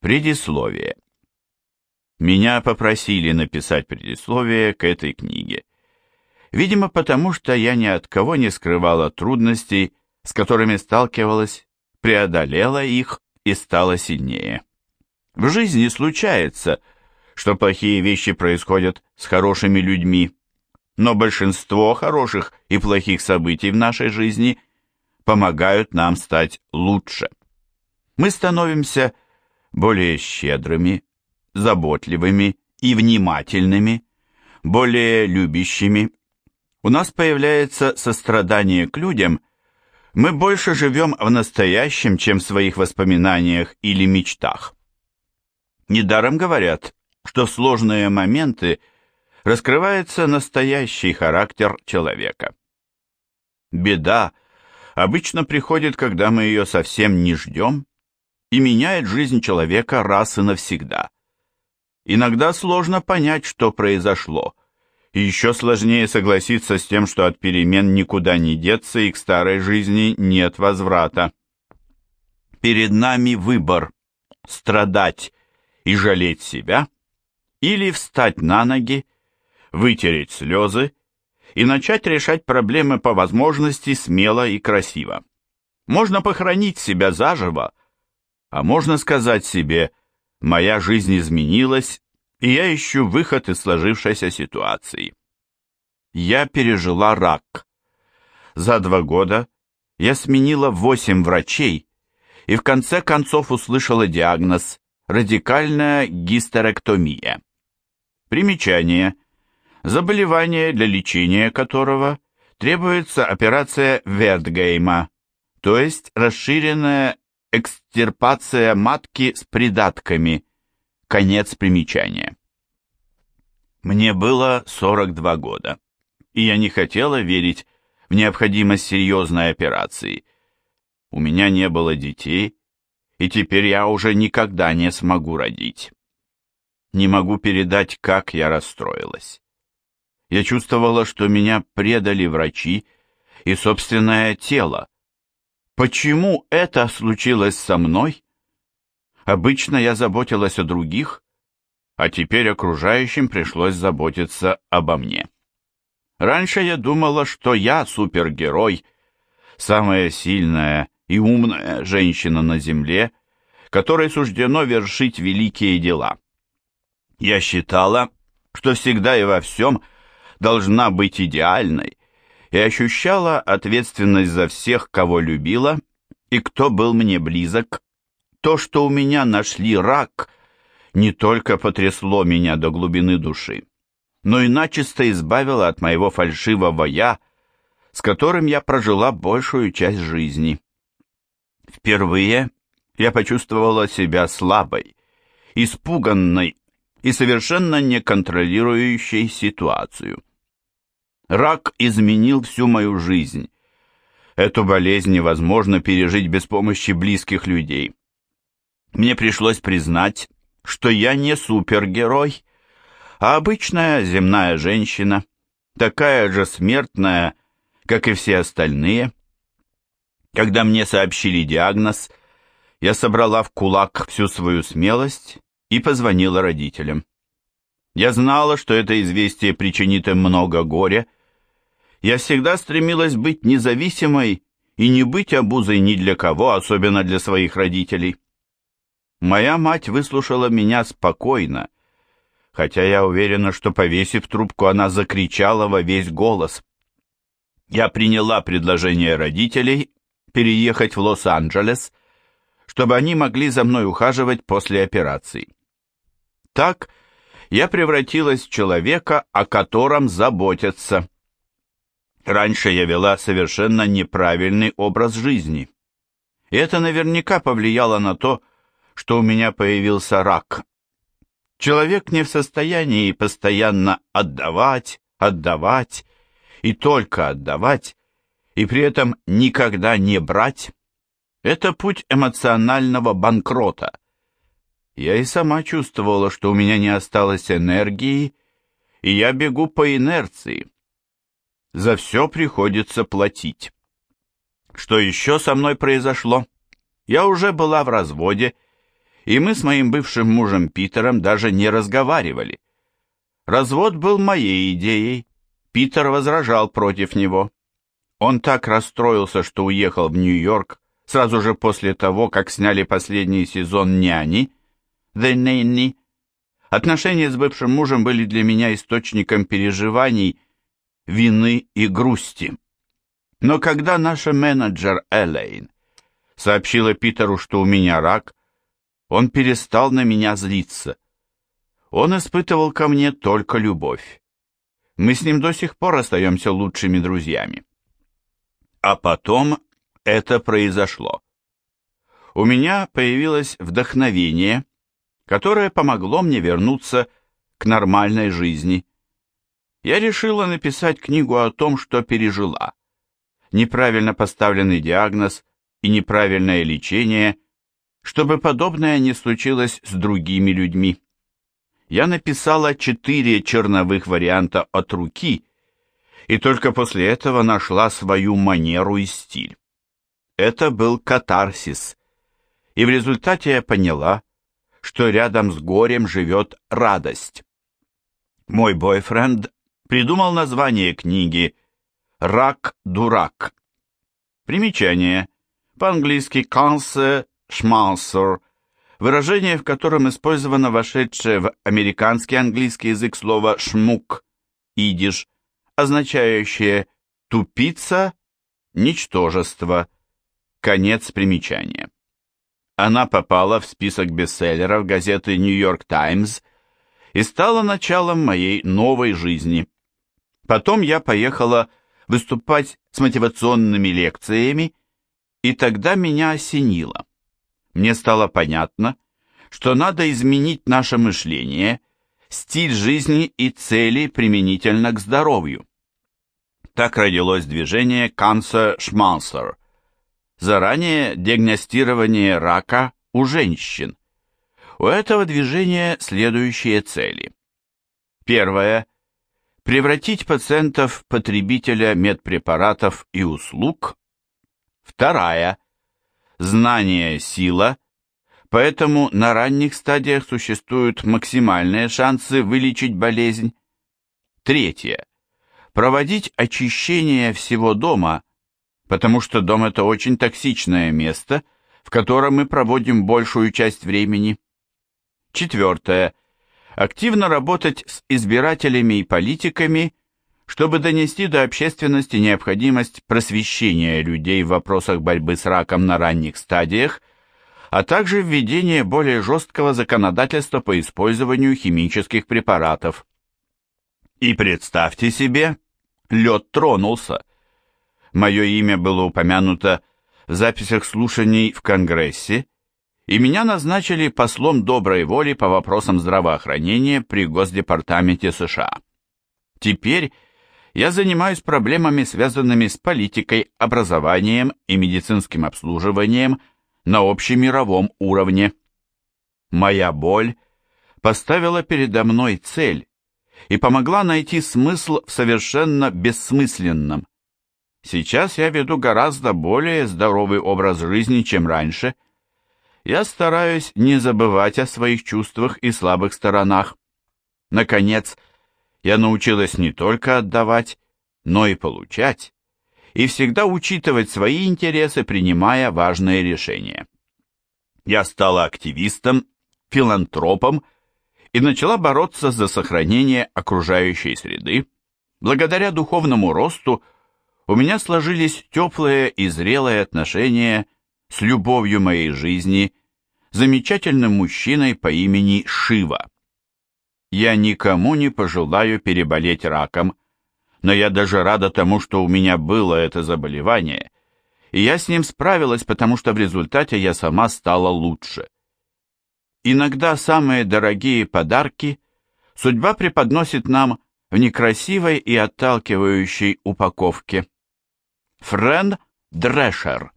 Предисловие. Меня попросили написать предисловие к этой книге. Видимо, потому что я ни от кого не скрывала трудностей, с которыми сталкивалась, преодолела их и стала сильнее. В жизни случается, что плохие вещи происходят с хорошими людьми, но большинство хороших и плохих событий в нашей жизни помогают нам стать лучше. Мы становимся более щедрыми, заботливыми и внимательными, более любящими. У нас появляется сострадание к людям, мы больше живем в настоящем, чем в своих воспоминаниях или мечтах. Недаром говорят, что в сложные моменты раскрывается настоящий характер человека. Беда обычно приходит, когда мы ее совсем не ждем, и меняет жизнь человека раз и навсегда. Иногда сложно понять, что произошло, и еще сложнее согласиться с тем, что от перемен никуда не деться и к старой жизни нет возврата. Перед нами выбор – страдать и жалеть себя, или встать на ноги, вытереть слезы и начать решать проблемы по возможности смело и красиво. Можно похоронить себя заживо, а можно сказать себе «моя жизнь изменилась, и я ищу выход из сложившейся ситуации». Я пережила рак. За два года я сменила восемь врачей и в конце концов услышала диагноз «радикальная гистерэктомия». Примечание. Заболевание, для лечения которого требуется операция Вертгейма, то есть расширенная Экстирпация матки с придатками. Конец примечания. Мне было 42 года, и я не хотела верить в необходимость серьезной операции. У меня не было детей, и теперь я уже никогда не смогу родить. Не могу передать, как я расстроилась. Я чувствовала, что меня предали врачи и собственное тело, Почему это случилось со мной? Обычно я заботилась о других, а теперь окружающим пришлось заботиться обо мне. Раньше я думала, что я супергерой, самая сильная и умная женщина на земле, которой суждено вершить великие дела. Я считала, что всегда и во всем должна быть идеальной, и ощущала ответственность за всех, кого любила и кто был мне близок. То, что у меня нашли рак, не только потрясло меня до глубины души, но и начисто избавило от моего фальшивого «я», с которым я прожила большую часть жизни. Впервые я почувствовала себя слабой, испуганной и совершенно не контролирующей ситуацию. Рак изменил всю мою жизнь. Эту болезнь невозможно пережить без помощи близких людей. Мне пришлось признать, что я не супергерой, а обычная земная женщина, такая же смертная, как и все остальные. Когда мне сообщили диагноз, я собрала в кулак всю свою смелость и позвонила родителям. Я знала, что это известие причинит им много горя, я всегда стремилась быть независимой и не быть обузой ни для кого, особенно для своих родителей. Моя мать выслушала меня спокойно, хотя я уверена, что, повесив трубку, она закричала во весь голос. Я приняла предложение родителей переехать в Лос-Анджелес, чтобы они могли за мной ухаживать после операции. Так я превратилась в человека, о котором заботятся. Раньше я вела совершенно неправильный образ жизни. И это наверняка повлияло на то, что у меня появился рак. Человек не в состоянии постоянно отдавать, отдавать и только отдавать, и при этом никогда не брать. Это путь эмоционального банкрота. Я и сама чувствовала, что у меня не осталось энергии, и я бегу по инерции за все приходится платить. Что еще со мной произошло? Я уже была в разводе, и мы с моим бывшим мужем Питером даже не разговаривали. Развод был моей идеей, Питер возражал против него. Он так расстроился, что уехал в Нью-Йорк сразу же после того, как сняли последний сезон «Няни», «The Nanny». Отношения с бывшим мужем были для меня источником переживаний, вины и грусти. Но когда наша менеджер Элейн сообщила Питеру, что у меня рак, он перестал на меня злиться. Он испытывал ко мне только любовь. Мы с ним до сих пор остаемся лучшими друзьями. А потом это произошло. У меня появилось вдохновение, которое помогло мне вернуться к нормальной жизни. Я решила написать книгу о том, что пережила. Неправильно поставленный диагноз и неправильное лечение, чтобы подобное не случилось с другими людьми я написала четыре черновых варианта от руки, и только после этого нашла свою манеру и стиль. Это был катарсис, и в результате я поняла, что рядом с горем живет радость. Мой бойфренд придумал название книги «Рак-дурак». Примечание. По-английски «Cancer Schmalzer» выражение, в котором использовано вошедшее в американский английский язык слово «шмук» – идиш, означающее «тупица», «ничтожество», конец примечания. Она попала в список бестселлеров газеты «Нью-Йорк Таймс» и стала началом моей новой жизни. Потом я поехала выступать с мотивационными лекциями, и тогда меня осенило мне стало понятно, что надо изменить наше мышление, стиль жизни и цели применительно к здоровью. Так родилось движение Cancer Schmalzer, заранее диагностирование рака у женщин. У этого движения следующие цели. Первое. Превратить пациентов в потребителя медпрепаратов и услуг. Вторая знание – сила, поэтому на ранних стадиях существуют максимальные шансы вылечить болезнь. Третье. Проводить очищение всего дома, потому что дом – это очень токсичное место, в котором мы проводим большую часть времени. Четвертое. Активно работать с избирателями и политиками – чтобы донести до общественности необходимость просвещения людей в вопросах борьбы с раком на ранних стадиях, а также введение более жесткого законодательства по использованию химических препаратов. И представьте себе, лед тронулся. Мое имя было упомянуто в записях слушаний в Конгрессе, и меня назначили послом доброй воли по вопросам здравоохранения при Госдепартаменте США. Теперь я занимаюсь проблемами, связанными с политикой, образованием и медицинским обслуживанием на общемировом уровне. Моя боль поставила передо мной цель и помогла найти смысл в совершенно бессмысленном. Сейчас я веду гораздо более здоровый образ жизни, чем раньше. Я стараюсь не забывать о своих чувствах и слабых сторонах. Наконец, я научилась не только отдавать, но и получать, и всегда учитывать свои интересы, принимая важные решения. Я стала активистом, филантропом и начала бороться за сохранение окружающей среды. Благодаря духовному росту у меня сложились теплые и зрелые отношения с любовью моей жизни, замечательным мужчиной по имени Шива. Я никому не пожелаю переболеть раком, но я даже рада тому, что у меня было это заболевание, и я с ним справилась, потому что в результате я сама стала лучше. Иногда самые дорогие подарки судьба преподносит нам в некрасивой и отталкивающей упаковке. Френ Дрешер